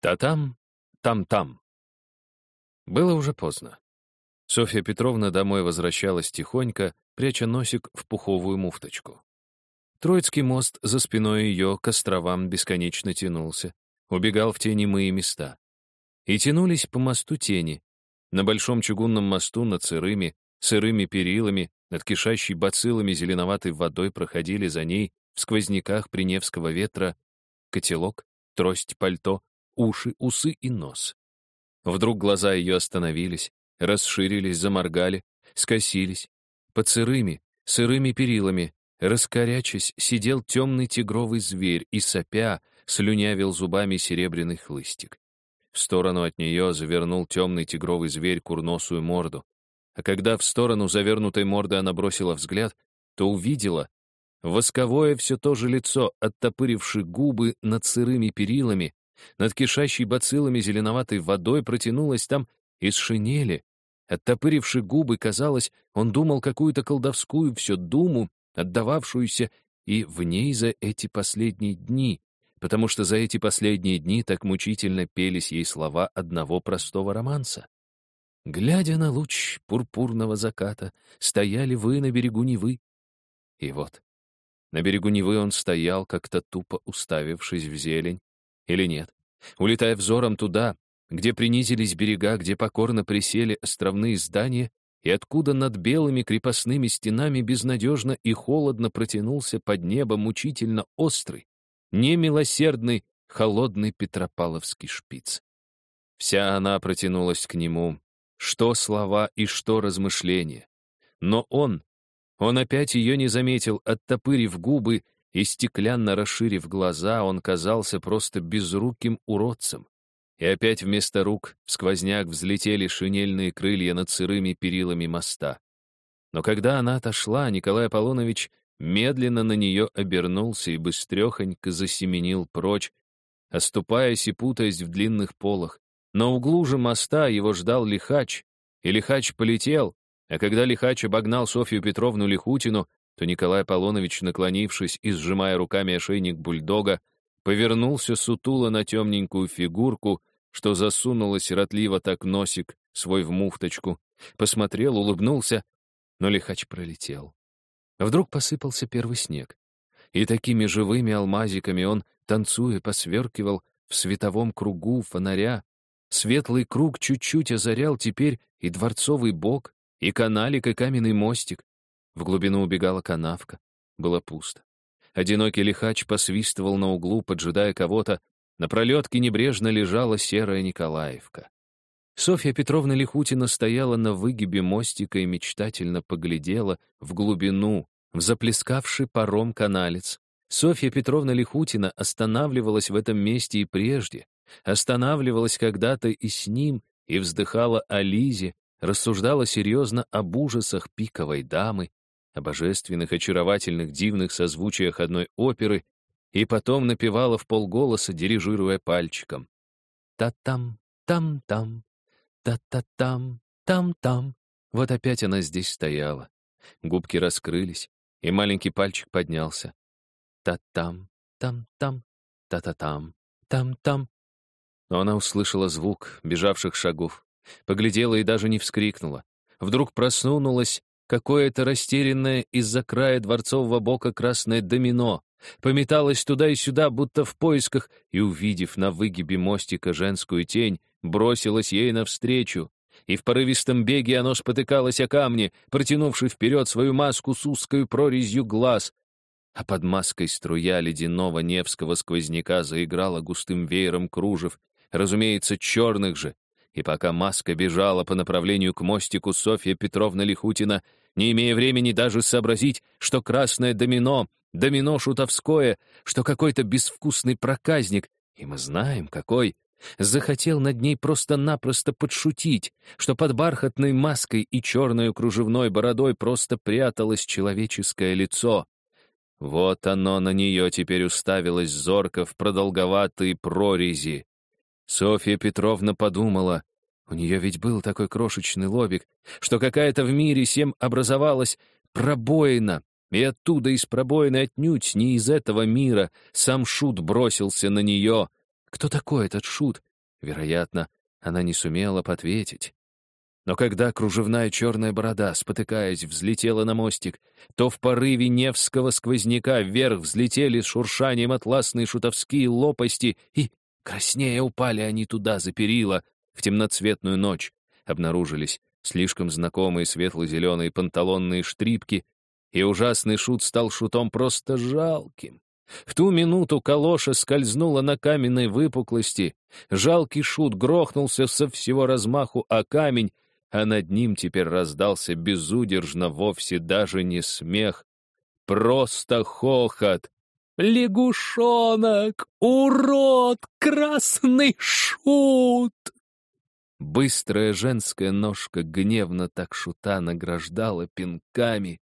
Та-там, там-там. Было уже поздно. Софья Петровна домой возвращалась тихонько, пряча носик в пуховую муфточку. Троицкий мост за спиной ее к островам бесконечно тянулся, убегал в те немые места. И тянулись по мосту тени. На большом чугунном мосту над сырыми, сырыми перилами, над кишащей бациллами зеленоватой водой проходили за ней в сквозняках приневского ветра котелок, трость, пальто, уши, усы и нос. Вдруг глаза ее остановились, расширились, заморгали, скосились. Под сырыми, сырыми перилами, раскорячась, сидел темный тигровый зверь и, сопя, слюнявил зубами серебряный хлыстик. В сторону от нее завернул темный тигровый зверь курносую морду. А когда в сторону завернутой морды она бросила взгляд, то увидела восковое все то же лицо, оттопыривши губы над сырыми перилами, над кишащей бациллами зеленоватой водой протянулась там из шинели. Оттопыривши губы, казалось, он думал какую-то колдовскую все думу, отдававшуюся и в ней за эти последние дни, потому что за эти последние дни так мучительно пелись ей слова одного простого романса. Глядя на луч пурпурного заката, стояли вы на берегу Невы. И вот, на берегу Невы он стоял, как-то тупо уставившись в зелень, или нет, улетая взором туда, где принизились берега, где покорно присели островные здания, и откуда над белыми крепостными стенами безнадежно и холодно протянулся под небо мучительно острый, немилосердный, холодный Петропавловский шпиц. Вся она протянулась к нему, что слова и что размышления. Но он, он опять ее не заметил, оттопырив губы и стеклянно расширив глаза, он казался просто безруким уродцем. И опять вместо рук в сквозняк взлетели шинельные крылья над сырыми перилами моста. Но когда она отошла, Николай Аполлонович медленно на нее обернулся и быстрехонько засеменил прочь, оступаясь и путаясь в длинных полах. На углу же моста его ждал лихач, и лихач полетел, а когда лихач обогнал Софью Петровну Лихутину, то Николай Аполлонович, наклонившись и сжимая руками ошейник бульдога, повернулся сутуло на темненькую фигурку, что засунула сиротливо так носик свой в муфточку, посмотрел, улыбнулся, но лихач пролетел. Вдруг посыпался первый снег, и такими живыми алмазиками он, танцуя, посверкивал в световом кругу фонаря. Светлый круг чуть-чуть озарял теперь и дворцовый бок, и каналик, и каменный мостик. В глубину убегала канавка. Было пусто. Одинокий лихач посвистывал на углу, поджидая кого-то. На пролетке небрежно лежала серая Николаевка. Софья Петровна Лихутина стояла на выгибе мостика и мечтательно поглядела в глубину, в заплескавший паром каналец. Софья Петровна Лихутина останавливалась в этом месте и прежде, останавливалась когда-то и с ним, и вздыхала о Лизе, рассуждала серьезно об ужасах пиковой дамы, о божественных, очаровательных, дивных созвучиях одной оперы и потом напевала в полголоса, дирижируя пальчиком. «Та-там, там-там, та-та-там, там-там». Вот опять она здесь стояла. Губки раскрылись, и маленький пальчик поднялся. Та-там, там-там, та-та-там, там-там. Но она услышала звук бежавших шагов, поглядела и даже не вскрикнула. Вдруг проснулась какое-то растерянное из-за края дворцового бока красное домино, пометалось туда и сюда, будто в поисках, и, увидев на выгибе мостика женскую тень, бросилась ей навстречу. И в порывистом беге оно спотыкалось о камни, протянувши вперед свою маску с узкой прорезью глаз. А под маской струя ледяного невского сквозняка заиграла густым веером кружев, разумеется, черных же, и пока маска бежала по направлению к мостику, Софья Петровна Лихутина не имея времени даже сообразить, что красное домино, домино шутовское, что какой-то безвкусный проказник, и мы знаем, какой, захотел над ней просто-напросто подшутить, что под бархатной маской и черной кружевной бородой просто пряталось человеческое лицо. Вот оно на нее теперь уставилось зорко в продолговатые прорези. Софья Петровна подумала, у нее ведь был такой крошечный лобик, что какая-то в мире всем образовалась пробоина, и оттуда из пробоины отнюдь не из этого мира сам Шут бросился на нее. Кто такой этот Шут? Вероятно, она не сумела ответить. Но когда кружевная черная борода, спотыкаясь, взлетела на мостик, то в порыве Невского сквозняка вверх взлетели с шуршанием атласные шутовские лопасти, и, краснее, упали они туда, за перила, в темноцветную ночь. Обнаружились слишком знакомые светло-зеленые панталонные штрипки, и ужасный шут стал шутом просто жалким. В ту минуту калоша скользнула на каменной выпуклости, жалкий шут грохнулся со всего размаху о камень, а над ним теперь раздался безудержно вовсе даже не смех, просто хохот. «Лягушонок! Урод! Красный шут!» Быстрая женская ножка гневно так шута награждала пинками.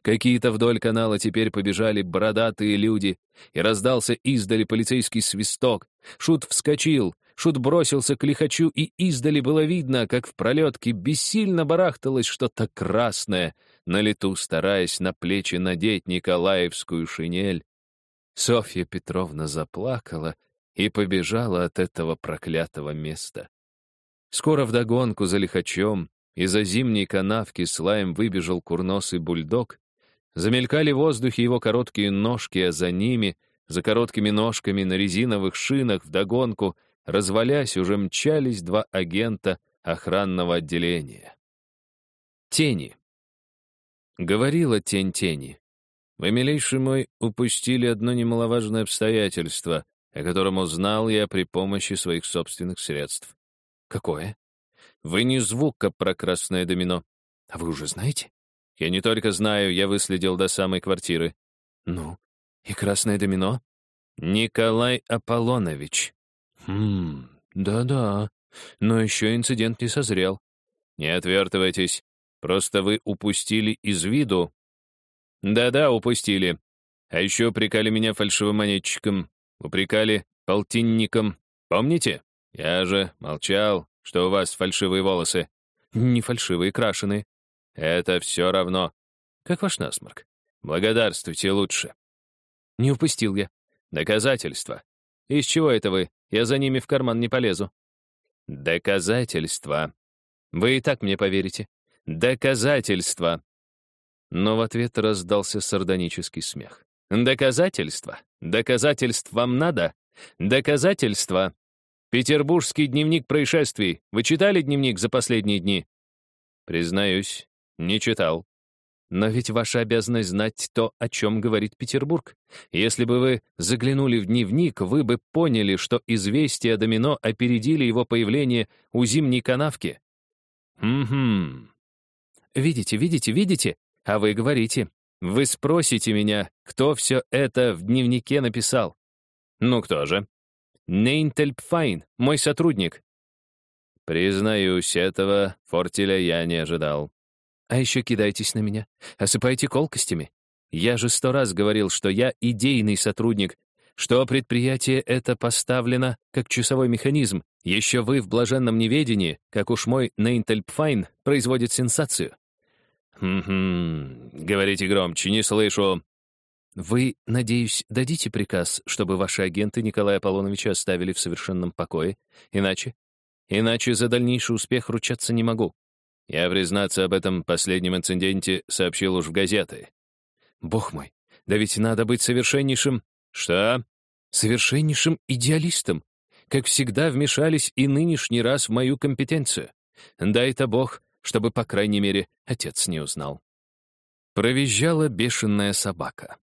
Какие-то вдоль канала теперь побежали бородатые люди, и раздался издали полицейский свисток. Шут вскочил, Шут бросился к лихачу, и издали было видно, как в пролетке бессильно барахталось что-то красное, на лету стараясь на плечи надеть николаевскую шинель. Софья Петровна заплакала и побежала от этого проклятого места. Скоро вдогонку за лихачом из-за зимней канавки с лаем выбежал курносый бульдог. Замелькали в воздухе его короткие ножки, а за ними, за короткими ножками на резиновых шинах вдогонку — развалясь, уже мчались два агента охранного отделения. Тени. Говорила тень тени. Вы, милейший мой, упустили одно немаловажное обстоятельство, о котором узнал я при помощи своих собственных средств. Какое? Вы не звука про красное домино. А вы уже знаете? Я не только знаю, я выследил до самой квартиры. Ну, и красное домино? Николай Аполлонович. «Хм, да-да, но еще инцидент не созрел. Не отвертывайтесь, просто вы упустили из виду». «Да-да, упустили. А еще упрекали меня фальшивомонетчиком, упрекали полтинником. Помните? Я же молчал, что у вас фальшивые волосы. Не фальшивые, крашеные. Это все равно. Как ваш насморк? Благодарствуйте лучше. Не упустил я. Доказательства. Из чего это вы? Я за ними в карман не полезу. Доказательства. Вы и так мне поверите. Доказательства. Но в ответ раздался сардонический смех. Доказательства? Доказательств вам надо? Доказательства? Петербургский дневник происшествий. Вы читали дневник за последние дни? Признаюсь, не читал. Но ведь ваша обязанность знать то, о чем говорит Петербург. Если бы вы заглянули в дневник, вы бы поняли, что известия домино опередили его появление у зимней канавки. Угу. Видите, видите, видите? А вы говорите. Вы спросите меня, кто все это в дневнике написал. Ну кто же? Нейнтельпфайн, мой сотрудник. Признаюсь, этого фортеля я не ожидал. А еще кидайтесь на меня, осыпайте колкостями. Я же сто раз говорил, что я идейный сотрудник, что предприятие это поставлено как часовой механизм. Еще вы в блаженном неведении, как уж мой Нейнтельпфайн, производит сенсацию. «Хм-хм, говорите громче, не слышу». «Вы, надеюсь, дадите приказ, чтобы ваши агенты Николая Аполлоновича оставили в совершенном покое? Иначе? Иначе за дальнейший успех ручаться не могу. Я, признаться, об этом последнем инциденте сообщил уж в газеты. Бог мой, да ведь надо быть совершеннейшим... Что? Совершеннейшим идеалистом. Как всегда, вмешались и нынешний раз в мою компетенцию. Дай-то Бог, чтобы, по крайней мере, отец не узнал. Провизжала бешеная собака.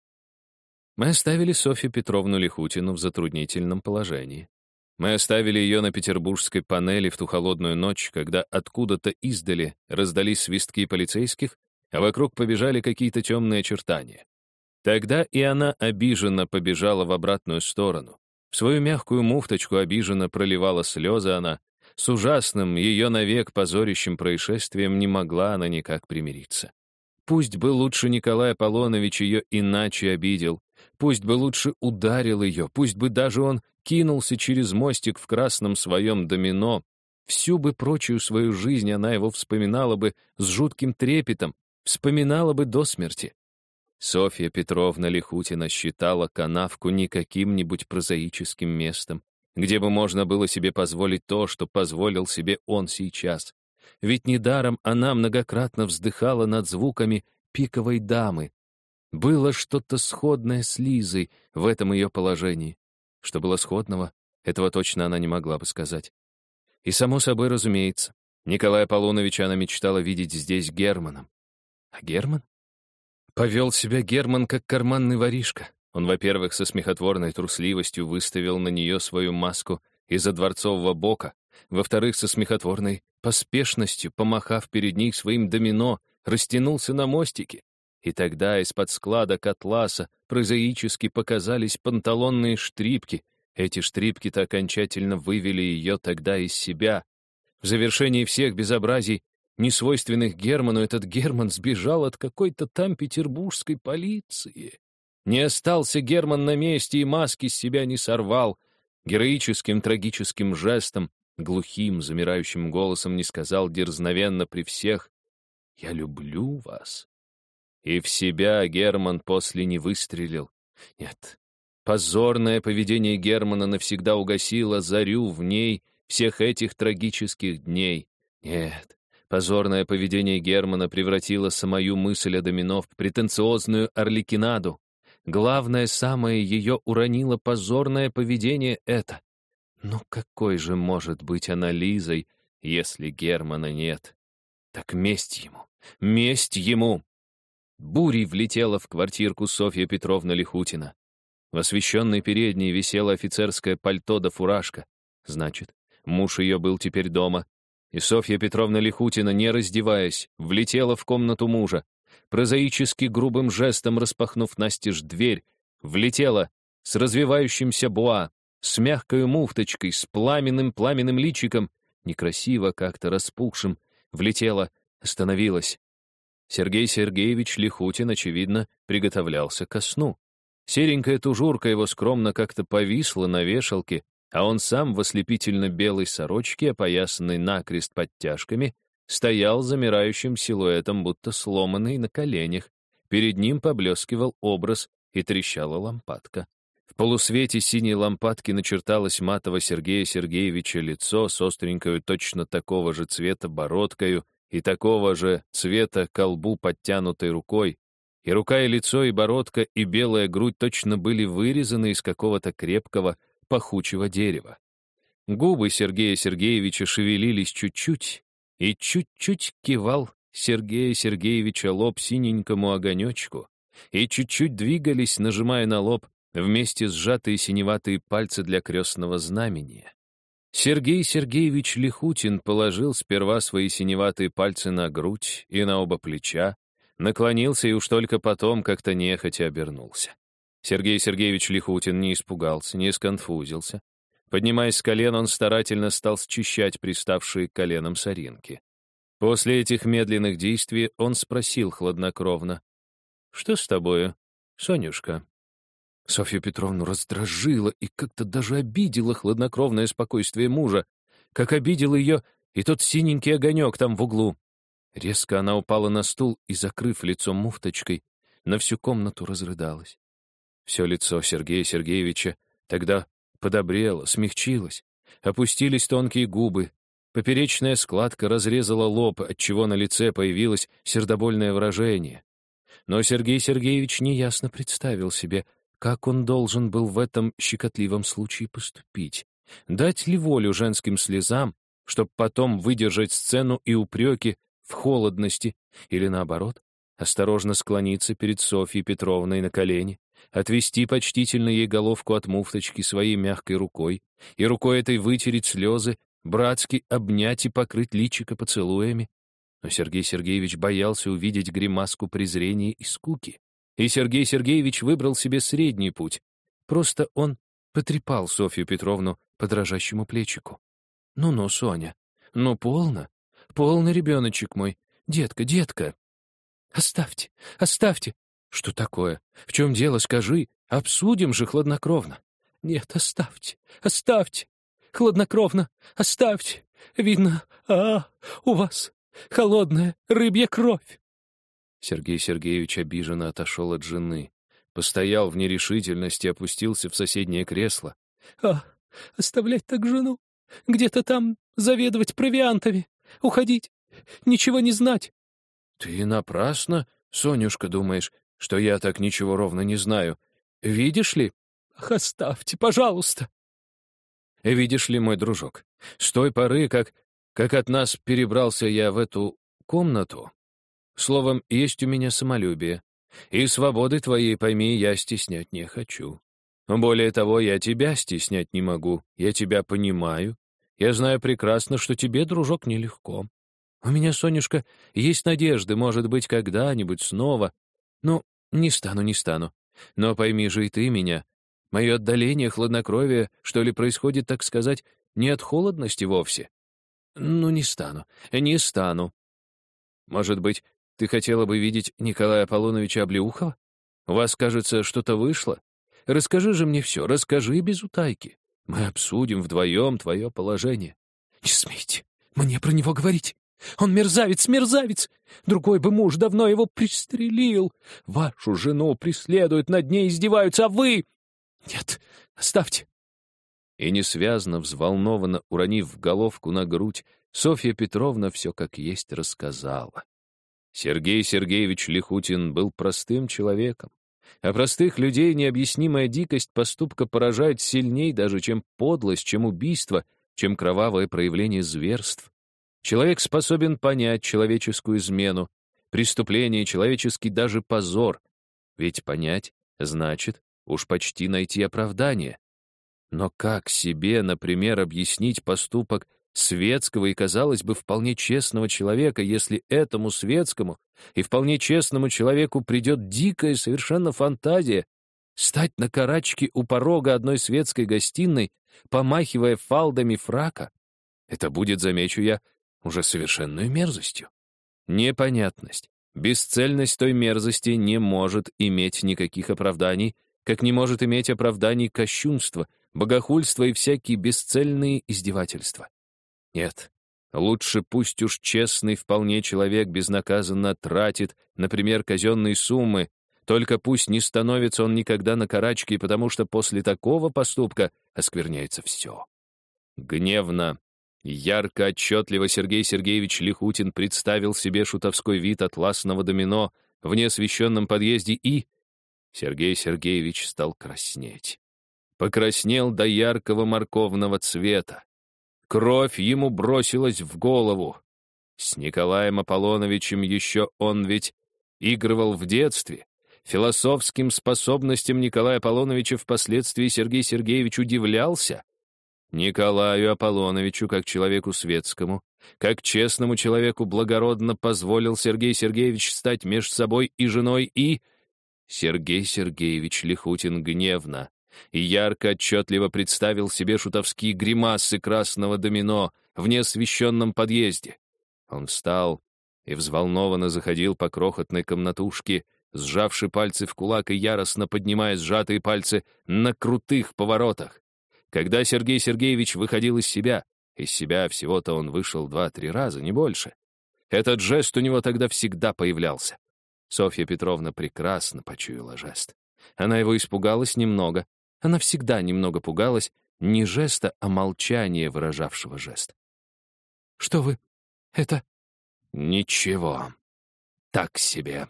Мы оставили Софью Петровну Лихутину в затруднительном положении. Мы оставили ее на петербургской панели в ту холодную ночь, когда откуда-то издали раздались свистки полицейских, а вокруг побежали какие-то темные очертания. Тогда и она обиженно побежала в обратную сторону. В свою мягкую муфточку обиженно проливала слезы она. С ужасным, ее навек позорящим происшествием не могла она никак примириться. Пусть бы лучше Николай Аполлонович ее иначе обидел, пусть бы лучше ударил ее, пусть бы даже он кинулся через мостик в красном своем домино, всю бы прочую свою жизнь она его вспоминала бы с жутким трепетом, вспоминала бы до смерти. Софья Петровна Лихутина считала канавку не каким-нибудь прозаическим местом, где бы можно было себе позволить то, что позволил себе он сейчас. Ведь недаром она многократно вздыхала над звуками пиковой дамы. Было что-то сходное с Лизой в этом ее положении. Что было сходного, этого точно она не могла бы сказать. И, само собой, разумеется, Николая Полуновича она мечтала видеть здесь Германом. А Герман? Повел себя Герман как карманный воришка. Он, во-первых, со смехотворной трусливостью выставил на нее свою маску из-за дворцового бока, во-вторых, со смехотворной поспешностью, помахав перед ней своим домино, растянулся на мостике. И тогда из-под склада котласа прозаически показались панталонные штрипки. Эти штрипки-то окончательно вывели ее тогда из себя. В завершении всех безобразий, несвойственных Герману, этот Герман сбежал от какой-то там петербургской полиции. Не остался Герман на месте и маски с себя не сорвал. Героическим трагическим жестом, глухим, замирающим голосом не сказал дерзновенно при всех «Я люблю вас». И в себя Герман после не выстрелил. Нет, позорное поведение Германа навсегда угасило зарю в ней всех этих трагических дней. Нет, позорное поведение Германа превратило самую мысль о домино в претенциозную орликинаду. Главное, самое ее уронило позорное поведение это. Но какой же может быть она Лизой, если Германа нет? Так месть ему, месть ему! Бурей влетела в квартирку Софья Петровна Лихутина. В освещенной передней висело офицерское пальто да фуражка. Значит, муж ее был теперь дома. И Софья Петровна Лихутина, не раздеваясь, влетела в комнату мужа. Прозаически грубым жестом распахнув настежь дверь, влетела с развивающимся буа, с мягкой муфточкой, с пламенным пламенным личиком, некрасиво как-то распухшим, влетела, остановилась. Сергей Сергеевич Лихутин, очевидно, приготовлялся ко сну. Серенькая тужурка его скромно как-то повисла на вешалке, а он сам в ослепительно-белой сорочке, опоясанной накрест подтяжками, стоял замирающим силуэтом, будто сломанный на коленях. Перед ним поблескивал образ и трещала лампадка полусвете синей лампадки начерталось матово Сергея Сергеевича лицо с остренькою точно такого же цвета бородкою и такого же цвета колбу подтянутой рукой, и рука, и лицо, и бородка, и белая грудь точно были вырезаны из какого-то крепкого, пахучего дерева. Губы Сергея Сергеевича шевелились чуть-чуть, и чуть-чуть кивал Сергея Сергеевича лоб синенькому огонечку, и чуть-чуть двигались, нажимая на лоб, вместе сжатые синеватые пальцы для крестного знамения. Сергей Сергеевич Лихутин положил сперва свои синеватые пальцы на грудь и на оба плеча, наклонился и уж только потом как-то нехотя обернулся. Сергей Сергеевич Лихутин не испугался, не сконфузился. Поднимаясь с колен, он старательно стал счищать приставшие к коленам соринки. После этих медленных действий он спросил хладнокровно, «Что с тобою, Сонюшка?» Софью Петровну раздражило и как-то даже обидело хладнокровное спокойствие мужа, как обидел ее и тот синенький огонек там в углу. Резко она упала на стул и, закрыв лицо муфточкой, на всю комнату разрыдалась. Все лицо Сергея Сергеевича тогда подобрело, смягчилось. Опустились тонкие губы, поперечная складка разрезала лоб, отчего на лице появилось сердобольное выражение. Но Сергей Сергеевич неясно представил себе, как он должен был в этом щекотливом случае поступить? Дать ли волю женским слезам, чтобы потом выдержать сцену и упреки в холодности, или наоборот, осторожно склониться перед Софьей Петровной на колени, отвести почтительно ей головку от муфточки своей мягкой рукой и рукой этой вытереть слезы, братски обнять и покрыть личико поцелуями. Но Сергей Сергеевич боялся увидеть гримаску презрения и скуки. И Сергей Сергеевич выбрал себе средний путь. Просто он потрепал Софью Петровну по дрожащему плечику. «Ну-ну, Соня, ну полно, полно, ребеночек мой, детка, детка. Оставьте, оставьте. Что такое? В чем дело, скажи, обсудим же хладнокровно. Нет, оставьте, оставьте, хладнокровно, оставьте. Видно, а, у вас холодная рыбья кровь. Сергей Сергеевич обиженно отошел от жены. Постоял в нерешительности, опустился в соседнее кресло. «А, Оставлять так жену? Где-то там заведовать провиантами? Уходить? Ничего не знать?» «Ты напрасно, Сонюшка, думаешь, что я так ничего ровно не знаю. Видишь ли?» «Ах, оставьте, пожалуйста!» «Видишь ли, мой дружок, с той поры, как, как от нас перебрался я в эту комнату, словом, есть у меня самолюбие, и свободы твоей, пойми, я стеснять не хочу. Более того, я тебя стеснять не могу, я тебя понимаю. Я знаю прекрасно, что тебе, дружок, нелегко. У меня, Сонюшка, есть надежды, может быть, когда-нибудь снова. Ну, не стану, не стану. Но пойми же и ты меня. Мое отдаление, хладнокровие, что ли, происходит, так сказать, не от холодности вовсе. Ну, не стану, не стану. Может быть, ты хотела бы видеть Николая Аполлоновича Облеухова? У вас, кажется, что-то вышло? Расскажи же мне все, расскажи без утайки. Мы обсудим вдвоем твое положение. Не смейте мне про него говорить. Он мерзавец, мерзавец! Другой бы муж давно его пристрелил. Вашу жену преследуют, над ней издеваются, а вы... Нет, оставьте. И несвязно, взволнованно, уронив головку на грудь, Софья Петровна все как есть рассказала. Сергей Сергеевич Лихутин был простым человеком. А простых людей необъяснимая дикость поступка поражает сильней даже, чем подлость, чем убийство, чем кровавое проявление зверств. Человек способен понять человеческую измену, преступление, человеческий даже позор. Ведь понять значит уж почти найти оправдание. Но как себе, например, объяснить поступок светского и, казалось бы, вполне честного человека, если этому светскому и вполне честному человеку придет дикая совершенно фантазия стать на карачке у порога одной светской гостиной, помахивая фалдами фрака? Это будет, замечу я, уже совершенную мерзостью. Непонятность, бесцельность той мерзости не может иметь никаких оправданий, как не может иметь оправданий кощунство, богохульство и всякие бесцельные издевательства. Нет, лучше пусть уж честный вполне человек безнаказанно тратит, например, казенные суммы, только пусть не становится он никогда на карачке, потому что после такого поступка оскверняется все. Гневно, Ярко, отчетливо Сергей Сергеевич Лихутин представил себе шутовской вид атласного домино в неосвещенном подъезде и... Сергей Сергеевич стал краснеть. Покраснел до яркого морковного цвета. Кровь ему бросилась в голову. С Николаем Аполлоновичем еще он ведь игрывал в детстве. Философским способностям Николая Аполлоновича впоследствии Сергей Сергеевич удивлялся, Николаю Аполлоновичу, как человеку светскому, как честному человеку благородно позволил Сергей Сергеевич стать меж собой и женой и... Сергей Сергеевич Лихутин гневно и ярко отчетливо представил себе шутовские гримасы красного домино в неосвещенном подъезде. Он встал и взволнованно заходил по крохотной комнатушке, сжавши пальцы в кулак и яростно поднимая сжатые пальцы на крутых поворотах. Когда Сергей Сергеевич выходил из себя, из себя всего-то он вышел два-три раза, не больше. Этот жест у него тогда всегда появлялся. Софья Петровна прекрасно почуяла жест. Она его испугалась немного. Она всегда немного пугалась не жеста, а молчания, выражавшего жест. «Что вы? Это...» «Ничего. Так себе».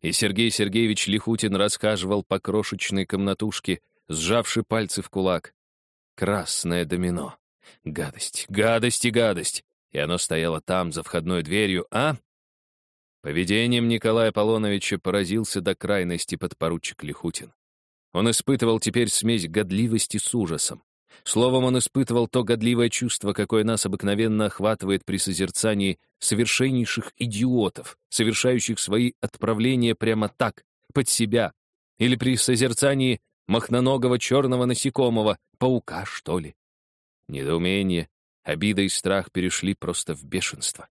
И Сергей Сергеевич Лихутин расхаживал по крошечной комнатушке, сжавши пальцы в кулак. Красное домино. Гадость, гадость и гадость. И оно стояло там, за входной дверью, а? Поведением Николая Аполлоновича поразился до крайности подпоручик Лихутин. Он испытывал теперь смесь годливости с ужасом. Словом, он испытывал то годливое чувство, какое нас обыкновенно охватывает при созерцании совершеннейших идиотов, совершающих свои отправления прямо так, под себя, или при созерцании махноногого черного насекомого, паука, что ли. Недоумение, обида и страх перешли просто в бешенство.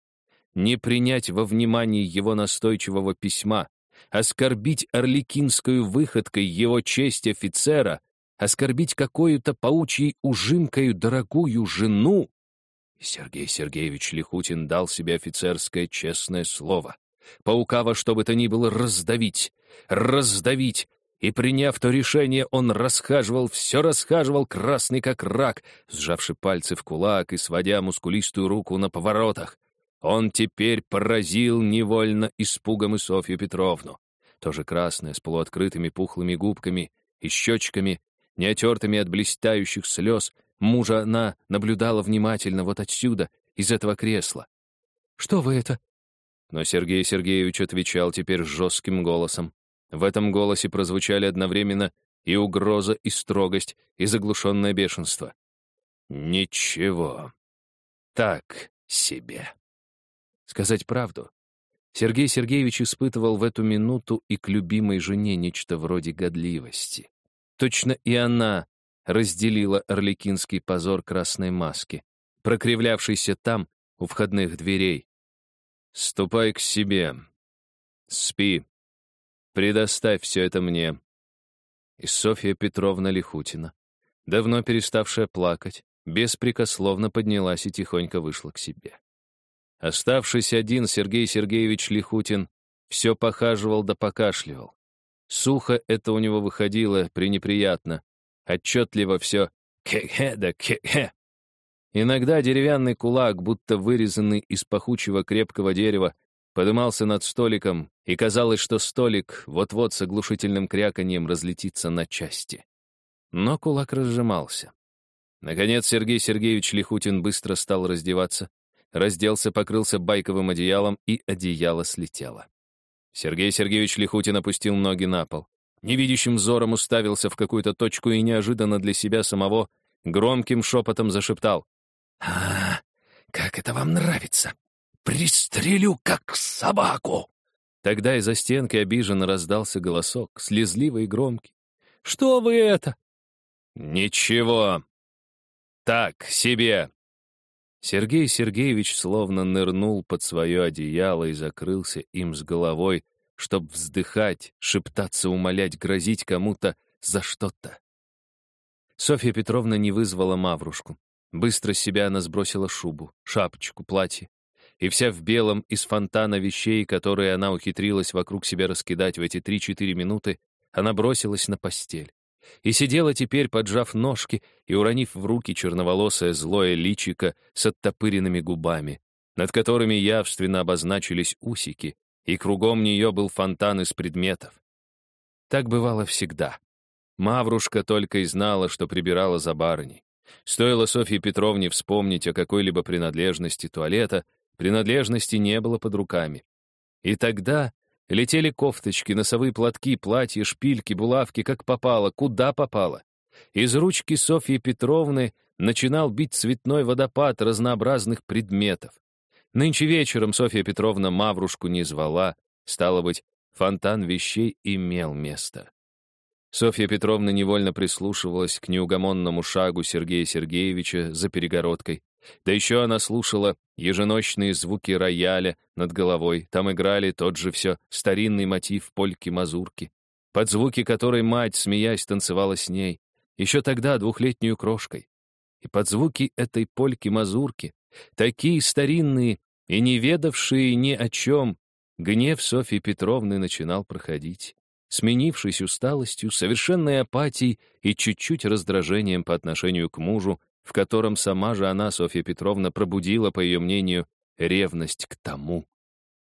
Не принять во внимание его настойчивого письма, оскорбить орликинскую выходкой его честь офицера, оскорбить какую-то паучьей ужимкою дорогую жену. Сергей Сергеевич Лихутин дал себе офицерское честное слово. Паука во что бы то ни было раздавить, раздавить, И, приняв то решение, он расхаживал, все расхаживал, красный как рак, сжавший пальцы в кулак и сводя мускулистую руку на поворотах. Он теперь поразил невольно испугом и Софью Петровну. Тоже красная, с полуоткрытыми пухлыми губками и щечками, не отертыми от блистающих слез, мужа она наблюдала внимательно вот отсюда, из этого кресла. «Что вы это?» Но Сергей Сергеевич отвечал теперь жестким голосом. В этом голосе прозвучали одновременно и угроза, и строгость, и заглушенное бешенство. «Ничего. Так себе». Сказать правду, Сергей Сергеевич испытывал в эту минуту и к любимой жене нечто вроде годливости. Точно и она разделила орликинский позор красной маски, прокривлявшейся там, у входных дверей. «Ступай к себе. Спи. Предоставь все это мне». И Софья Петровна Лихутина, давно переставшая плакать, беспрекословно поднялась и тихонько вышла к себе. Оставшись один, Сергей Сергеевич Лихутин все похаживал да покашливал. Сухо это у него выходило, пренеприятно. Отчетливо все «хе-хе да хе-хе». Иногда деревянный кулак, будто вырезанный из пахучего крепкого дерева, подымался над столиком, и казалось, что столик вот-вот с оглушительным кряканьем разлетится на части. Но кулак разжимался. Наконец Сергей Сергеевич Лихутин быстро стал раздеваться, разделся, покрылся байковым одеялом, и одеяло слетело. Сергей Сергеевич Лихутин опустил ноги на пол. Невидящим взором уставился в какую-то точку и неожиданно для себя самого громким шепотом зашептал. «А, как это вам нравится? Пристрелю, как собаку!» Тогда из-за стенки обиженно раздался голосок, слезливый и громкий. «Что вы это?» «Ничего. Так, себе. Сергей Сергеевич словно нырнул под свое одеяло и закрылся им с головой, чтоб вздыхать, шептаться, умолять, грозить кому-то за что-то. Софья Петровна не вызвала Маврушку. Быстро с себя она сбросила шубу, шапочку, платье. И вся в белом из фонтана вещей, которые она ухитрилась вокруг себя раскидать в эти три-четыре минуты, она бросилась на постель и сидела теперь, поджав ножки и уронив в руки черноволосое злое личико с оттопыренными губами, над которыми явственно обозначились усики, и кругом нее был фонтан из предметов. Так бывало всегда. Маврушка только и знала, что прибирала за барыней. Стоило Софье Петровне вспомнить о какой-либо принадлежности туалета, принадлежности не было под руками. И тогда Летели кофточки, носовые платки, платья, шпильки, булавки, как попало, куда попало. Из ручки Софьи Петровны начинал бить цветной водопад разнообразных предметов. Нынче вечером Софья Петровна Маврушку не звала, стало быть, фонтан вещей имел место. Софья Петровна невольно прислушивалась к неугомонному шагу Сергея Сергеевича за перегородкой. Да еще она слушала еженочные звуки рояля над головой. Там играли тот же все старинный мотив польки-мазурки, под звуки которой мать, смеясь, танцевала с ней, еще тогда двухлетнюю крошкой. И под звуки этой польки-мазурки, такие старинные и не ведавшие ни о чем, гнев Софьи Петровны начинал проходить, сменившись усталостью, совершенной апатией и чуть-чуть раздражением по отношению к мужу, в котором сама же она, Софья Петровна, пробудила, по ее мнению, ревность к тому.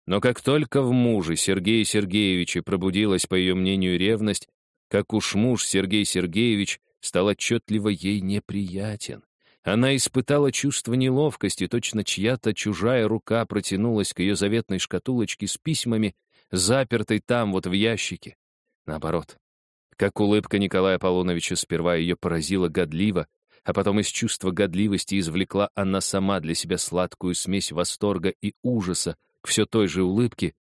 Но как только в муже Сергея Сергеевича пробудилась, по ее мнению, ревность, как уж муж Сергей Сергеевич стал отчетливо ей неприятен. Она испытала чувство неловкости, точно чья-то чужая рука протянулась к ее заветной шкатулочке с письмами, запертой там, вот в ящике. Наоборот, как улыбка Николая Аполлоновича сперва ее поразила годливо, а потом из чувства годливости извлекла она сама для себя сладкую смесь восторга и ужаса к все той же улыбке,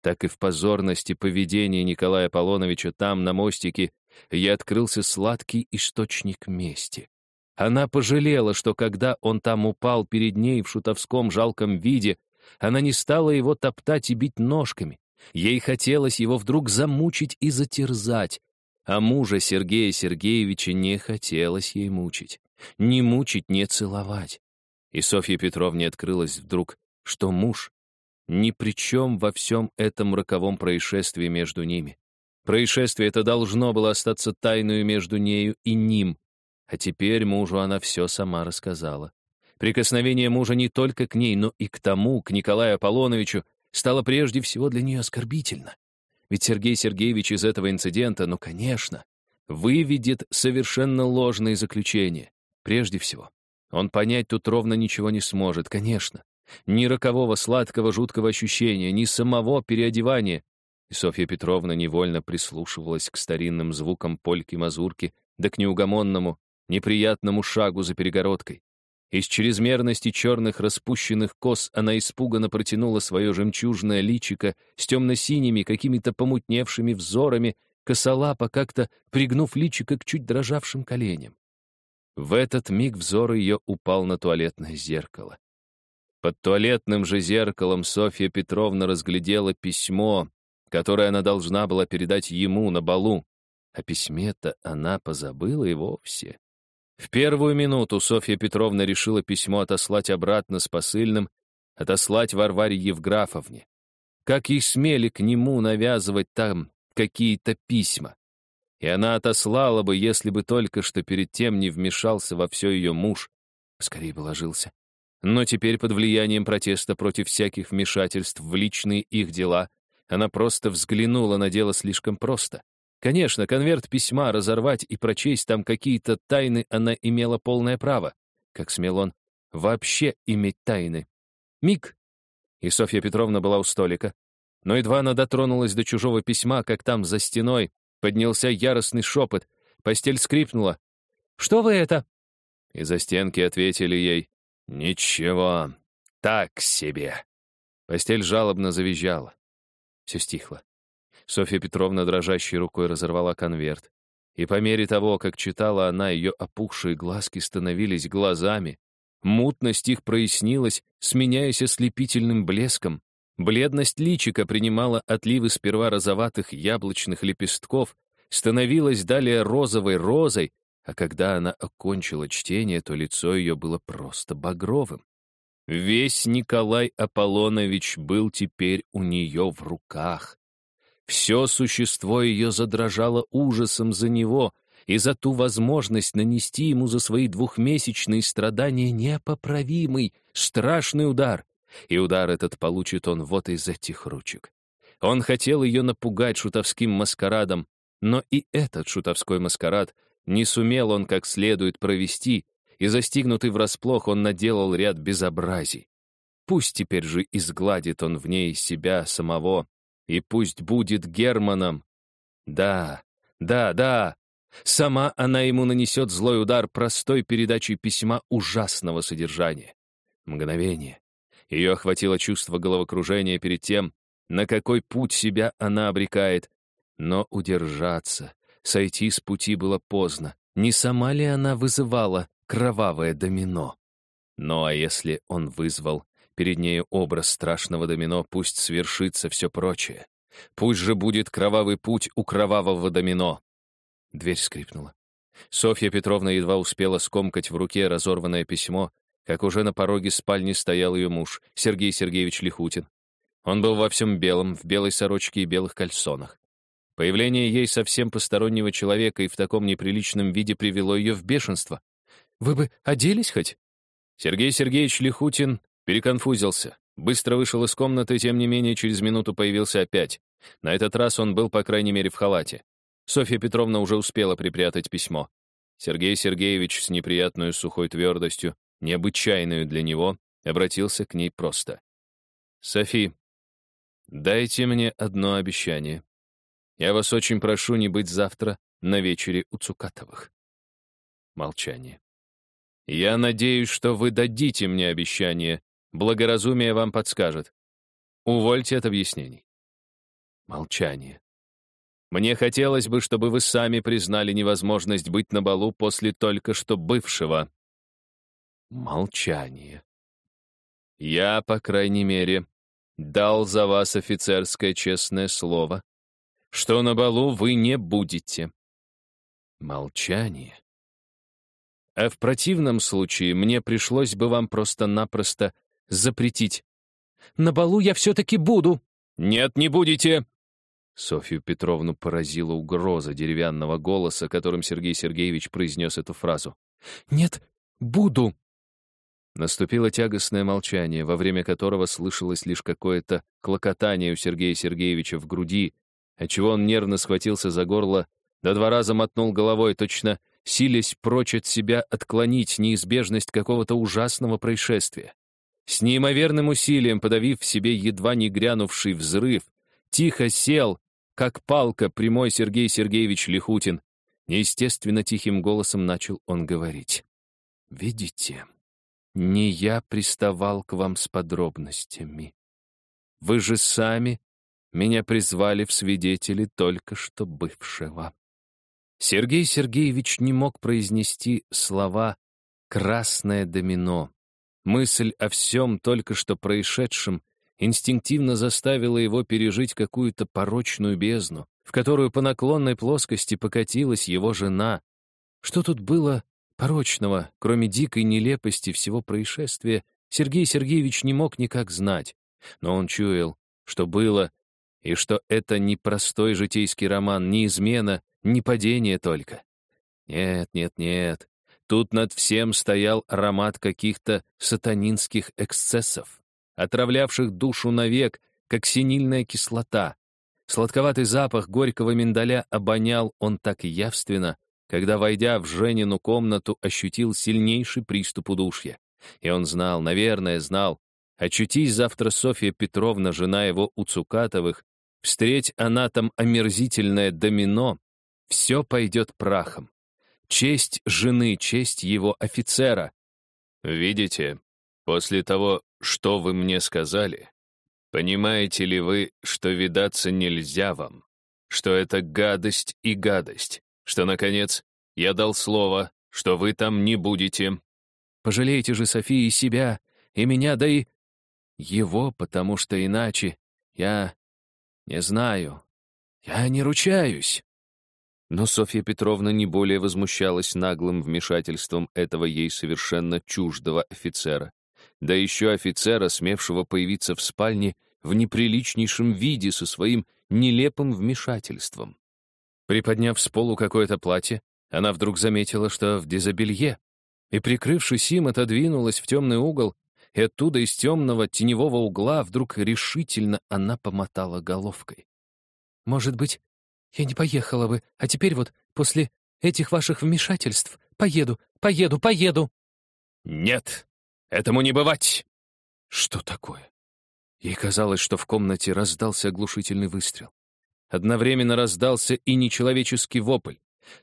так и в позорности поведения Николая Аполлоновича там, на мостике, ей открылся сладкий источник мести. Она пожалела, что когда он там упал перед ней в шутовском жалком виде, она не стала его топтать и бить ножками. Ей хотелось его вдруг замучить и затерзать, а мужа Сергея Сергеевича не хотелось ей мучить. Не мучить, не целовать. И Софье Петровне открылось вдруг, что муж ни при чем во всем этом роковом происшествии между ними. Происшествие это должно было остаться тайною между нею и ним. А теперь мужу она все сама рассказала. Прикосновение мужа не только к ней, но и к тому, к Николаю Аполлоновичу, стало прежде всего для нее оскорбительно. Ведь Сергей Сергеевич из этого инцидента, ну, конечно, выведет совершенно ложные заключения. Прежде всего, он понять тут ровно ничего не сможет, конечно. Ни рокового сладкого жуткого ощущения, ни самого переодевания. И Софья Петровна невольно прислушивалась к старинным звукам польки-мазурки, да к неугомонному, неприятному шагу за перегородкой. Из чрезмерности черных распущенных кос она испуганно протянула свое жемчужное личико с темно-синими, какими-то помутневшими взорами, косолапо как-то пригнув личико к чуть дрожавшим коленям. В этот миг взор ее упал на туалетное зеркало. Под туалетным же зеркалом Софья Петровна разглядела письмо, которое она должна была передать ему на балу. О письме-то она позабыла и вовсе. В первую минуту Софья Петровна решила письмо отослать обратно с посыльным, отослать Варваре Евграфовне. Как ей смели к нему навязывать там какие-то письма? И она отослала бы, если бы только что перед тем не вмешался во все ее муж. Скорее бы ложился. Но теперь под влиянием протеста против всяких вмешательств в личные их дела она просто взглянула на дело слишком просто. Конечно, конверт письма разорвать и прочесть там какие-то тайны она имела полное право. Как смел он вообще иметь тайны? Миг. И Софья Петровна была у столика. Но едва она дотронулась до чужого письма, как там за стеной поднялся яростный шепот. Постель скрипнула. «Что вы это?» И за стенки ответили ей. «Ничего, так себе». Постель жалобно завизжала. Все стихло. Софья Петровна дрожащей рукой разорвала конверт. И по мере того, как читала она, ее опухшие глазки становились глазами. Мутность их прояснилась, сменяясь ослепительным блеском. Бледность личика принимала отливы сперва розоватых яблочных лепестков, становилась далее розовой розой, а когда она окончила чтение, то лицо ее было просто багровым. Весь Николай Аполлонович был теперь у нее в руках. Все существо ее задрожало ужасом за него и за ту возможность нанести ему за свои двухмесячные страдания непоправимый, страшный удар. И удар этот получит он вот из этих ручек. Он хотел ее напугать шутовским маскарадом, но и этот шутовской маскарад не сумел он как следует провести, и, застигнутый врасплох, он наделал ряд безобразий. Пусть теперь же изгладит он в ней себя самого, и пусть будет Германом. Да, да, да. Сама она ему нанесет злой удар простой передачей письма ужасного содержания. Мгновение. Ее охватило чувство головокружения перед тем, на какой путь себя она обрекает. Но удержаться, сойти с пути было поздно. Не сама ли она вызывала кровавое домино? Ну а если он вызвал перед нею образ страшного домино, пусть свершится все прочее. Пусть же будет кровавый путь у кровавого домино. Дверь скрипнула. Софья Петровна едва успела скомкать в руке разорванное письмо, как уже на пороге спальни стоял ее муж, Сергей Сергеевич Лихутин. Он был во всем белом, в белой сорочке и белых кальсонах. Появление ей совсем постороннего человека и в таком неприличном виде привело ее в бешенство. «Вы бы оделись хоть?» Сергей Сергеевич Лихутин Переконфузился. Быстро вышел из комнаты, тем не менее, через минуту появился опять. На этот раз он был, по крайней мере, в халате. Софья Петровна уже успела припрятать письмо. Сергей Сергеевич с неприятной сухой твердостью, необычайную для него, обратился к ней просто. «Софи, дайте мне одно обещание. Я вас очень прошу не быть завтра на вечере у Цукатовых». Молчание. «Я надеюсь, что вы дадите мне обещание, Благоразумие вам подскажет. Увольте от объяснений. Молчание. Мне хотелось бы, чтобы вы сами признали невозможность быть на балу после только что бывшего. Молчание. Я, по крайней мере, дал за вас офицерское честное слово, что на балу вы не будете. Молчание. А в противном случае мне пришлось бы вам просто-напросто запретить. «На балу я все-таки буду». «Нет, не будете». Софью Петровну поразила угроза деревянного голоса, которым Сергей Сергеевич произнес эту фразу. «Нет, буду!» Наступило тягостное молчание, во время которого слышалось лишь какое-то клокотание у Сергея Сергеевича в груди, отчего он нервно схватился за горло, да два раза мотнул головой, точно силясь прочь от себя отклонить неизбежность какого-то ужасного происшествия. С неимоверным усилием, подавив в себе едва не грянувший взрыв, тихо сел, как палка прямой Сергей Сергеевич Лихутин. Неестественно тихим голосом начал он говорить. «Видите, не я приставал к вам с подробностями. Вы же сами меня призвали в свидетели только что бывшего». Сергей Сергеевич не мог произнести слова «красное домино». Мысль о всем только что происшедшем инстинктивно заставила его пережить какую-то порочную бездну, в которую по наклонной плоскости покатилась его жена. Что тут было порочного, кроме дикой нелепости всего происшествия, Сергей Сергеевич не мог никак знать. Но он чуял, что было, и что это не простой житейский роман, не измена, не падение только. Нет, нет, нет. Тут над всем стоял аромат каких-то сатанинских эксцессов, отравлявших душу навек, как синильная кислота. Сладковатый запах горького миндаля обонял он так явственно, когда, войдя в Женину комнату, ощутил сильнейший приступ удушья. И он знал, наверное, знал, очутись завтра Софья Петровна, жена его у Цукатовых, встреть она там омерзительное домино, все пойдет прахом. Честь жены, честь его офицера. Видите, после того, что вы мне сказали, понимаете ли вы, что видаться нельзя вам, что это гадость и гадость, что, наконец, я дал слово, что вы там не будете. Пожалейте же Софии себя, и меня, да и его, потому что иначе я не знаю. Я не ручаюсь. Но Софья Петровна не более возмущалась наглым вмешательством этого ей совершенно чуждого офицера. Да еще офицера, смевшего появиться в спальне в неприличнейшем виде со своим нелепым вмешательством. Приподняв с полу какое-то платье, она вдруг заметила, что в дезобелье, и, прикрывшись им, отодвинулась в темный угол, и оттуда из темного теневого угла вдруг решительно она помотала головкой. «Может быть, я не поехала бы, а теперь вот, после этих ваших вмешательств, поеду, поеду, поеду!» «Нет, этому не бывать!» «Что такое?» Ей казалось, что в комнате раздался оглушительный выстрел. Одновременно раздался и нечеловеческий вопль.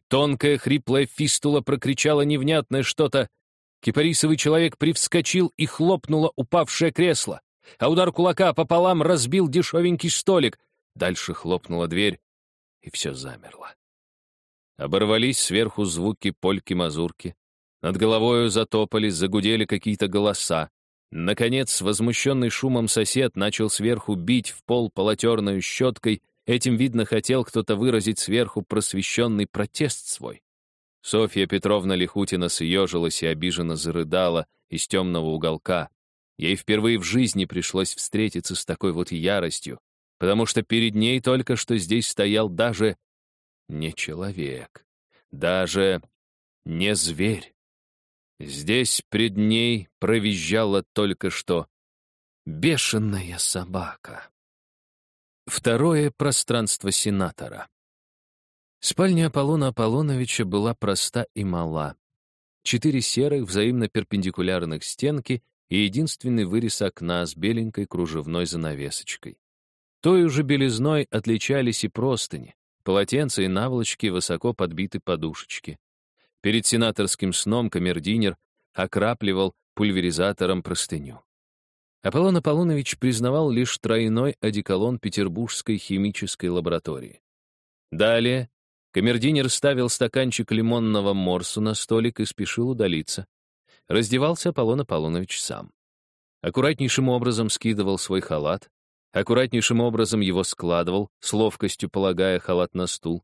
Тонкая хриплая фистула прокричала невнятное что-то. Кипарисовый человек привскочил и хлопнуло упавшее кресло, а удар кулака пополам разбил дешевенький столик. Дальше хлопнула дверь, и все замерло. Оборвались сверху звуки польки-мазурки. Над головою затопали, загудели какие-то голоса. Наконец, возмущенный шумом сосед начал сверху бить в пол полотерную щеткой, Этим, видно, хотел кто-то выразить сверху просвещенный протест свой. Софья Петровна Лихутина съежилась и обиженно зарыдала из темного уголка. Ей впервые в жизни пришлось встретиться с такой вот яростью, потому что перед ней только что здесь стоял даже не человек, даже не зверь. Здесь пред ней провизжала только что бешеная собака. Второе пространство сенатора. Спальня Аполлона Аполлоновича была проста и мала. Четыре серых, взаимно перпендикулярных стенки и единственный вырез окна с беленькой кружевной занавесочкой. Той уже белизной отличались и простыни, полотенца и наволочки высоко подбиты подушечки. Перед сенаторским сном камердинер окрапливал пульверизатором простыню. Аполлон Аполлонович признавал лишь тройной одеколон Петербургской химической лаборатории. Далее камердинер ставил стаканчик лимонного морсу на столик и спешил удалиться. Раздевался Аполлон Аполлонович сам. Аккуратнейшим образом скидывал свой халат, аккуратнейшим образом его складывал, с ловкостью полагая халат на стул,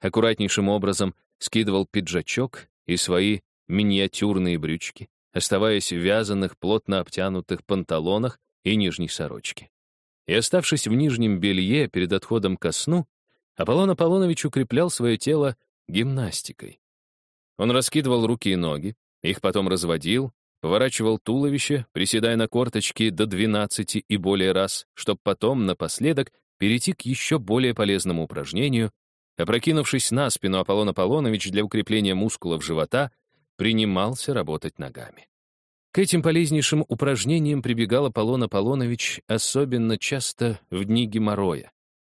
аккуратнейшим образом скидывал пиджачок и свои миниатюрные брючки, оставаясь в вязаных, плотно обтянутых панталонах и нижней сорочке. и, оставшись в нижнем белье перед отходом ко сну, Аполлон Аполлонович укреплял свое тело гимнастикой. Он раскидывал руки и ноги, их потом разводил, поворачивал туловище, приседая на корточки до 12 и более раз, чтобы потом, напоследок, перейти к еще более полезному упражнению, опрокинувшись на спину Аполлон Аполлонович для укрепления мускулов живота, принимался работать ногами. К этим полезнейшим упражнениям прибегал Аполлон Аполлонович особенно часто в дни геморроя.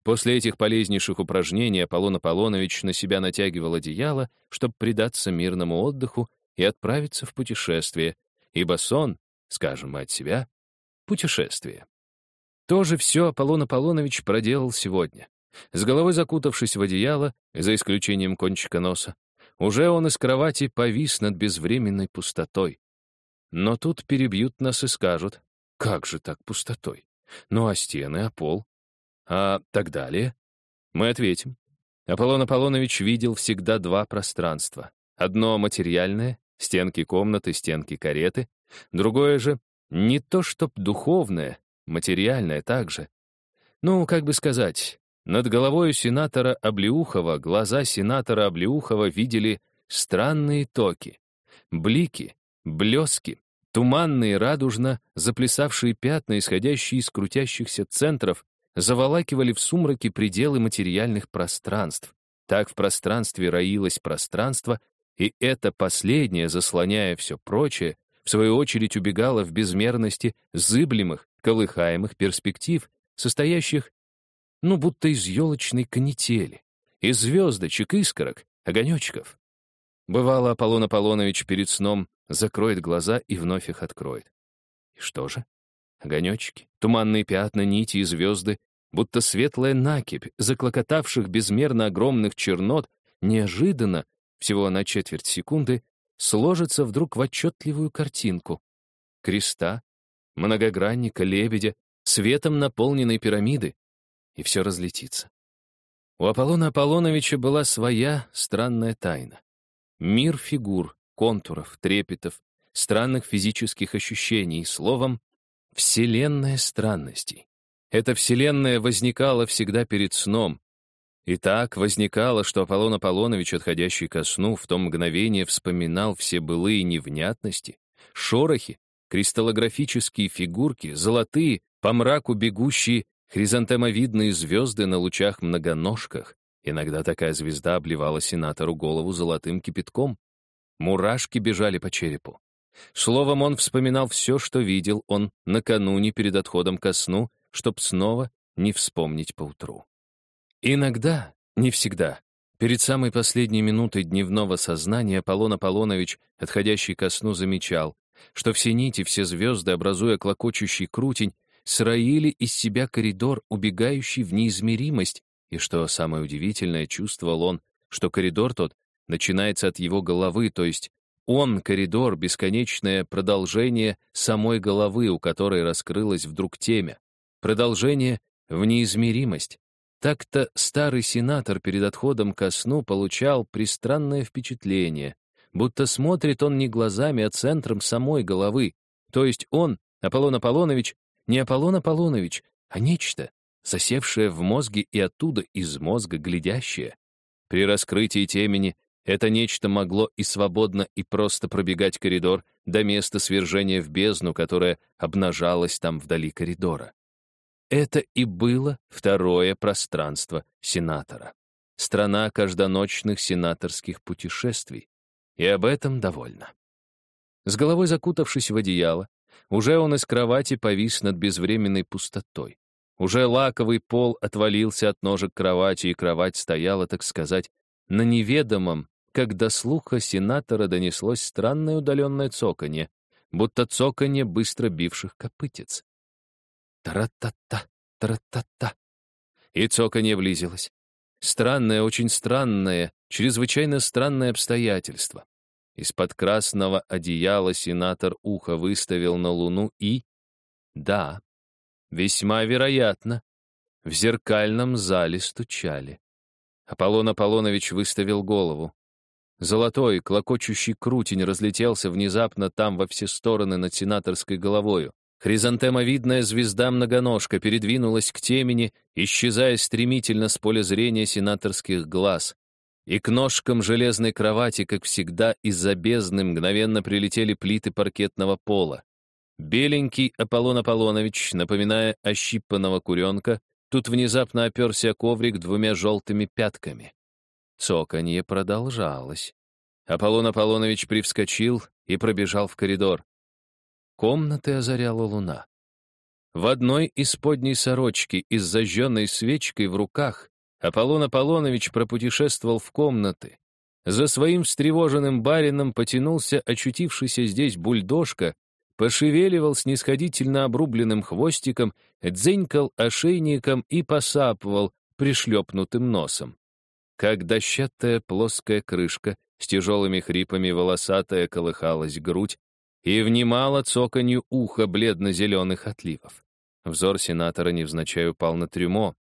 После этих полезнейших упражнений Аполлон Аполлонович на себя натягивал одеяло, чтобы предаться мирному отдыху и отправиться в путешествие, ибо сон, скажем мы от себя, путешествие. Тоже все Аполлон Аполлонович проделал сегодня. С головой закутавшись в одеяло, за исключением кончика носа, уже он из кровати повис над безвременной пустотой. Но тут перебьют нас и скажут, как же так пустотой? Ну а стены, а пол? А так далее? Мы ответим. Аполлон Аполлонович видел всегда два пространства. Одно материальное, стенки комнаты, стенки кареты. Другое же не то чтоб духовное, материальное также. Ну, как бы сказать, над головой сенатора Облеухова глаза сенатора Облеухова видели странные токи, блики, блески, туманные радужно заплясавшие пятна, исходящие из крутящихся центров, заволакивали в сумраке пределы материальных пространств. Так в пространстве роилось пространство, и это последнее, заслоняя все прочее, в свою очередь убегало в безмерности зыблемых, колыхаемых перспектив, состоящих, ну, будто из елочной канители, из звездочек, искорок, огонечков. Бывало, Аполлон Аполлонович перед сном закроет глаза и вновь их откроет. И что же? Огонечки, туманные пятна, нити и звезды, будто светлая накипь, заклокотавших безмерно огромных чернот, неожиданно, всего на четверть секунды, сложатся вдруг в отчетливую картинку. Креста, многогранника, лебедя, светом наполненной пирамиды, и все разлетится. У Аполлона Аполлоновича была своя странная тайна. Мир фигур, контуров, трепетов, странных физических ощущений, словом, вселенная странностей. Эта вселенная возникала всегда перед сном. И так возникало, что Аполлон Аполлонович, отходящий ко сну, в том мгновение вспоминал все былые невнятности, шорохи, кристаллографические фигурки, золотые, по мраку бегущие хризантемовидные звезды на лучах-многоножках. Иногда такая звезда обливала сенатору голову золотым кипятком. Мурашки бежали по черепу. Словом, он вспоминал все, что видел он накануне перед отходом ко сну, чтоб снова не вспомнить поутру. Иногда, не всегда, перед самой последней минутой дневного сознания Аполлон Аполлонович, отходящий ко сну, замечал, что все нити, все звезды, образуя клокочущий крутень, сраили из себя коридор, убегающий в неизмеримость, и что самое удивительное, чувствовал он, что коридор тот начинается от его головы, то есть он, коридор, бесконечное продолжение самой головы, у которой раскрылось вдруг темя. Продолжение в неизмеримость. Так-то старый сенатор перед отходом ко сну получал пристранное впечатление, будто смотрит он не глазами, а центром самой головы. То есть он, Аполлон Аполлонович, не Аполлон Аполлонович, а нечто, засевшее в мозге и оттуда из мозга глядящее. При раскрытии темени это нечто могло и свободно, и просто пробегать коридор до места свержения в бездну, которая обнажалась там вдали коридора. Это и было второе пространство сенатора. Страна каждоночных сенаторских путешествий. И об этом довольно. С головой закутавшись в одеяло, уже он из кровати повис над безвременной пустотой. Уже лаковый пол отвалился от ножек кровати, и кровать стояла, так сказать, на неведомом, до слуха сенатора донеслось странное удаленное цоканье, будто цоканье быстро бивших копытец. Тара-та-та, тара-та-та. И цоканье влизилось. Странное, очень странное, чрезвычайно странное обстоятельство. Из-под красного одеяла сенатор ухо выставил на луну и... Да, весьма вероятно, в зеркальном зале стучали. Аполлон Аполлонович выставил голову. Золотой, клокочущий крутень разлетелся внезапно там во все стороны над сенаторской головою. Хризантемовидная звезда-многоножка передвинулась к темени, исчезая стремительно с поля зрения сенаторских глаз. И к ножкам железной кровати, как всегда, из-за бездны мгновенно прилетели плиты паркетного пола. Беленький Аполлон Аполлонович, напоминая ощипанного куренка, тут внезапно оперся коврик двумя желтыми пятками. Цоканье продолжалось. Аполлон Аполлонович привскочил и пробежал в коридор. Комнаты озаряла луна. В одной из подней сорочки и с зажженной свечкой в руках Аполлон Аполлонович пропутешествовал в комнаты. За своим встревоженным барином потянулся очутившийся здесь бульдожка, пошевеливал снисходительно обрубленным хвостиком, дзенькал ошейником и посапывал пришлепнутым носом. Как дощатая плоская крышка, с тяжелыми хрипами волосатая колыхалась грудь, и внимало цоканью уха бледно-зеленых отливов. Взор сенатора невзначай упал на трюмо,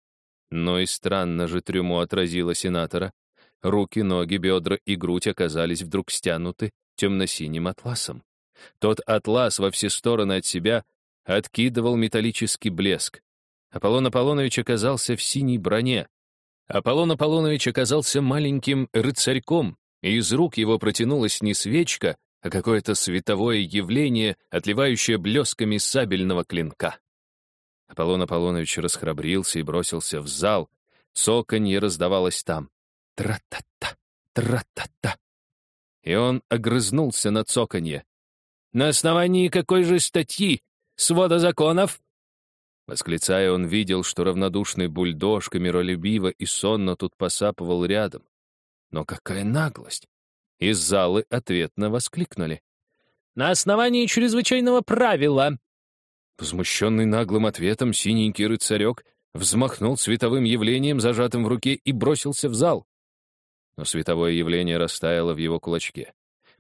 но и странно же трюмо отразило сенатора. Руки, ноги, бедра и грудь оказались вдруг стянуты темно-синим атласом. Тот атлас во все стороны от себя откидывал металлический блеск. Аполлон Аполлонович оказался в синей броне. Аполлон Аполлонович оказался маленьким рыцарьком, и из рук его протянулась не свечка, а какое-то световое явление, отливающее блесками сабельного клинка. Аполлон Аполлонович расхрабрился и бросился в зал. Цоканье раздавалось там. Тра-та-та, тра-та-та. И он огрызнулся на цоканье. «На основании какой же статьи? Свода законов?» Восклицая, он видел, что равнодушный бульдожка миролюбиво и сонно тут посапывал рядом. Но какая наглость! Из залы ответно воскликнули. «На основании чрезвычайного правила!» Возмущенный наглым ответом, синенький рыцарек взмахнул световым явлением, зажатым в руке, и бросился в зал. Но световое явление растаяло в его кулачке,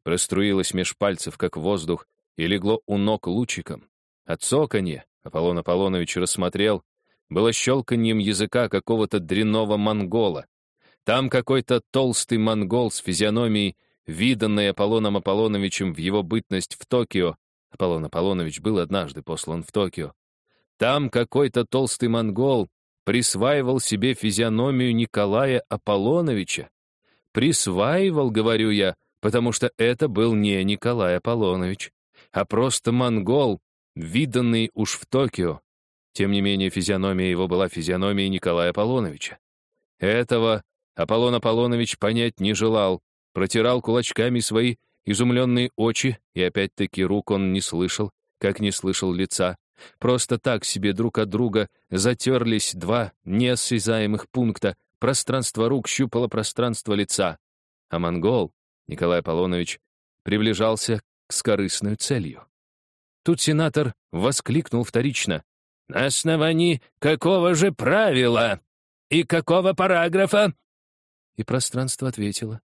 проструилось меж пальцев, как воздух, и легло у ног лучиком. От цоканье Аполлон Аполлонович рассмотрел, было щелканьем языка какого-то дрянного монгола. Там какой-то толстый монгол с физиономией виданный Аполлоном Аполлоновичем в его бытность в Токио, Аполлон Аполлонович был однажды послан в Токио, там какой-то толстый монгол присваивал себе физиономию Николая Аполлоновича. Присваивал, говорю я, потому что это был не Николай Аполлонович, а просто монгол, виданный уж в Токио. Тем не менее, физиономия его была физиономией Николая Аполлоновича. Этого Аполлон Аполлонович понять не желал, протирал кулачками свои изумленные очи, и опять-таки рук он не слышал, как не слышал лица. Просто так себе друг от друга затерлись два неосязаемых пункта. Пространство рук щупало пространство лица. А монгол, Николай Аполлонович, приближался к скорыстной целью. Тут сенатор воскликнул вторично. «На основании какого же правила? И какого параграфа?» И пространство ответило.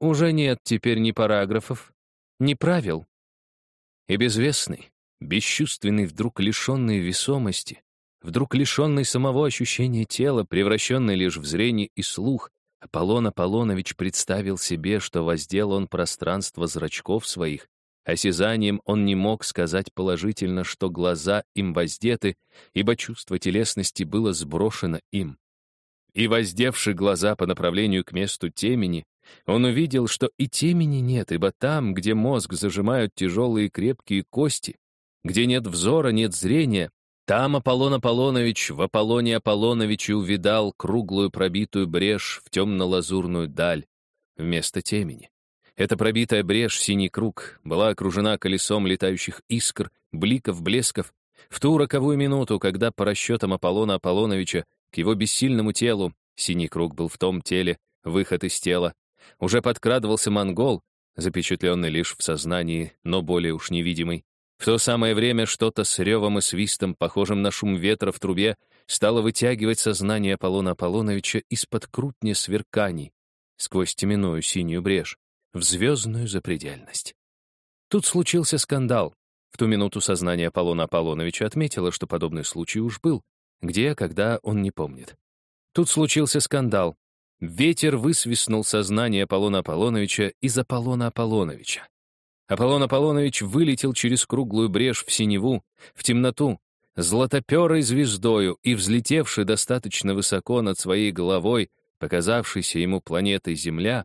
Уже нет теперь ни параграфов, ни правил. И безвестный, бесчувственный, вдруг лишенный весомости, вдруг лишенный самого ощущения тела, превращенный лишь в зрение и слух, Аполлон Аполлонович представил себе, что воздел он пространство зрачков своих, осязанием он не мог сказать положительно, что глаза им воздеты, ибо чувство телесности было сброшено им. И воздевши глаза по направлению к месту темени, он увидел, что и темени нет, ибо там, где мозг зажимают тяжелые крепкие кости, где нет взора, нет зрения, там Аполлон Аполлонович в Аполлоне Аполлоновиче увидал круглую пробитую брешь в темно-лазурную даль вместо темени. Эта пробитая брешь, синий круг, была окружена колесом летающих искр, бликов, блесков. В ту роковую минуту, когда по расчетам Аполлона Аполлоновича к его бессильному телу, синий круг был в том теле, выход из тела, уже подкрадывался монгол, запечатленный лишь в сознании, но более уж невидимый. В то самое время что-то с ревом и свистом, похожим на шум ветра в трубе, стало вытягивать сознание Аполлона Аполлоновича из-под крутни сверканий, сквозь теменную синюю брешь, в звездную запредельность. Тут случился скандал. В ту минуту сознание Аполлона Аполлоновича отметило, что подобный случай уж был. Где, когда, он не помнит. Тут случился скандал. Ветер высвистнул сознание Аполлона Аполлоновича из Аполлона Аполлоновича. Аполлон Аполлонович вылетел через круглую брешь в синеву, в темноту, златоперой звездою и, взлетевший достаточно высоко над своей головой, показавшейся ему планетой Земля,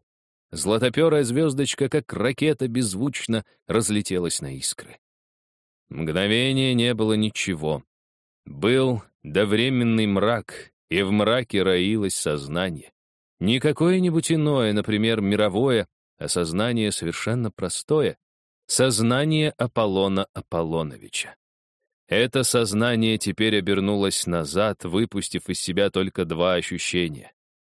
златоперая звездочка, как ракета, беззвучно разлетелась на искры. Мгновение не было ничего. Был довременный мрак, и в мраке роилось сознание. Не какое-нибудь иное, например, мировое, а сознание совершенно простое, сознание Аполлона Аполлоновича. Это сознание теперь обернулось назад, выпустив из себя только два ощущения.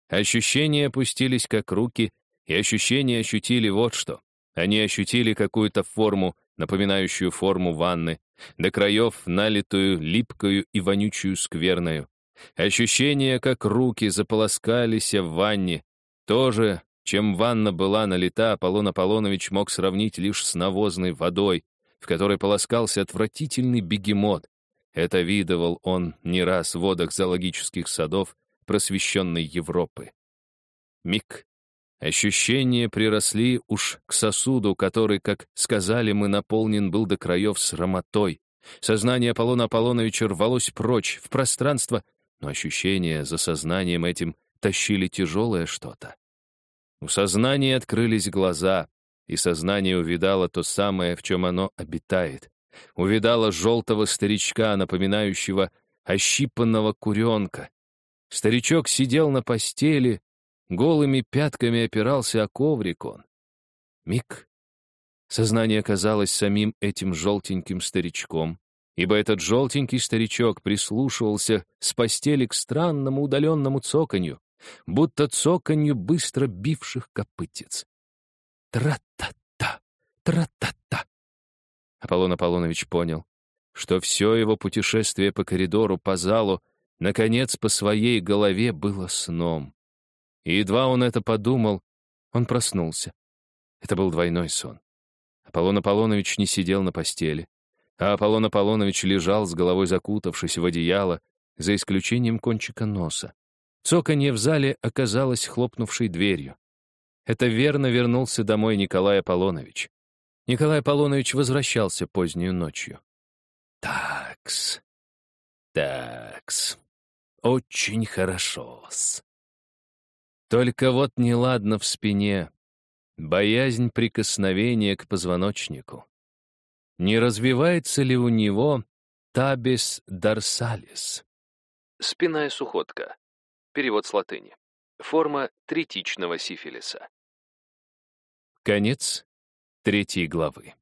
Ощущения опустились как руки, и ощущения ощутили вот что. Они ощутили какую-то форму, напоминающую форму ванны, до краев налитую, липкую и вонючую скверною. Ощущение, как руки заполоскались в ванне, тоже, чем ванна была налита, Аполлон Аполлонович мог сравнить лишь с навозной водой, в которой полоскался отвратительный бегемот. Это видывал он не раз в водах зоологических садов просвещенной Европы. Миг. Ощущения приросли уж к сосуду, который, как сказали мы, наполнен был до краев срамотой. Сознание Аполлона Аполлоновича рвалось прочь, в пространство, но ощущения за сознанием этим тащили тяжелое что-то. У сознания открылись глаза, и сознание увидало то самое, в чем оно обитает. Увидало желтого старичка, напоминающего ощипанного куренка. Старичок сидел на постели, голыми пятками опирался о коврик он. Миг. Сознание казалось самим этим желтеньким старичком, ибо этот желтенький старичок прислушивался с постели к странному удаленному цоканью, будто цоканью быстро бивших копытец. Тра-та-та, тра-та-та. Аполлон Аполлонович понял, что все его путешествие по коридору, по залу, наконец, по своей голове было сном. И едва он это подумал, он проснулся. Это был двойной сон. Аполлон Аполлонович не сидел на постели, а Аполлон Аполлонович лежал с головой закутавшись в одеяло, за исключением кончика носа. Цоканье в зале оказалось хлопнувшей дверью. Это верно вернулся домой Николай Аполлонович. Николай Аполлонович возвращался позднюю ночью. Такс, такс, очень хорошо-с. Только вот неладно в спине. Боязнь прикосновения к позвоночнику. Не развивается ли у него табис дарсалис? Спинная сухотка. Перевод с латыни. Форма третичного сифилиса. Конец третьей главы.